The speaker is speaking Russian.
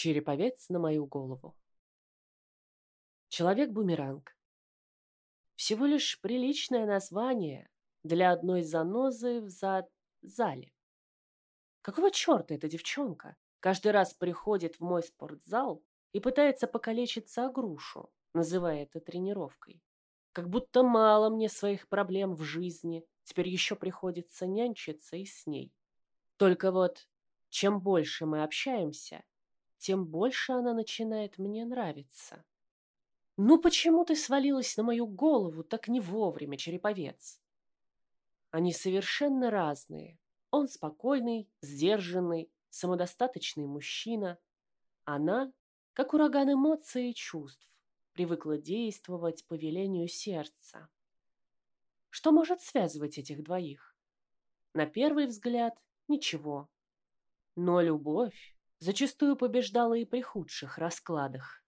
Череповец на мою голову. Человек-бумеранг. Всего лишь приличное название для одной занозы в зад зале. Какого черта эта девчонка каждый раз приходит в мой спортзал и пытается покалечиться о грушу, называя это тренировкой? Как будто мало мне своих проблем в жизни, теперь еще приходится нянчиться и с ней. Только вот, чем больше мы общаемся, тем больше она начинает мне нравиться. Ну почему ты свалилась на мою голову так не вовремя, череповец? Они совершенно разные. Он спокойный, сдержанный, самодостаточный мужчина. Она, как ураган эмоций и чувств, привыкла действовать по велению сердца. Что может связывать этих двоих? На первый взгляд ничего. Но любовь зачастую побеждала и при худших раскладах.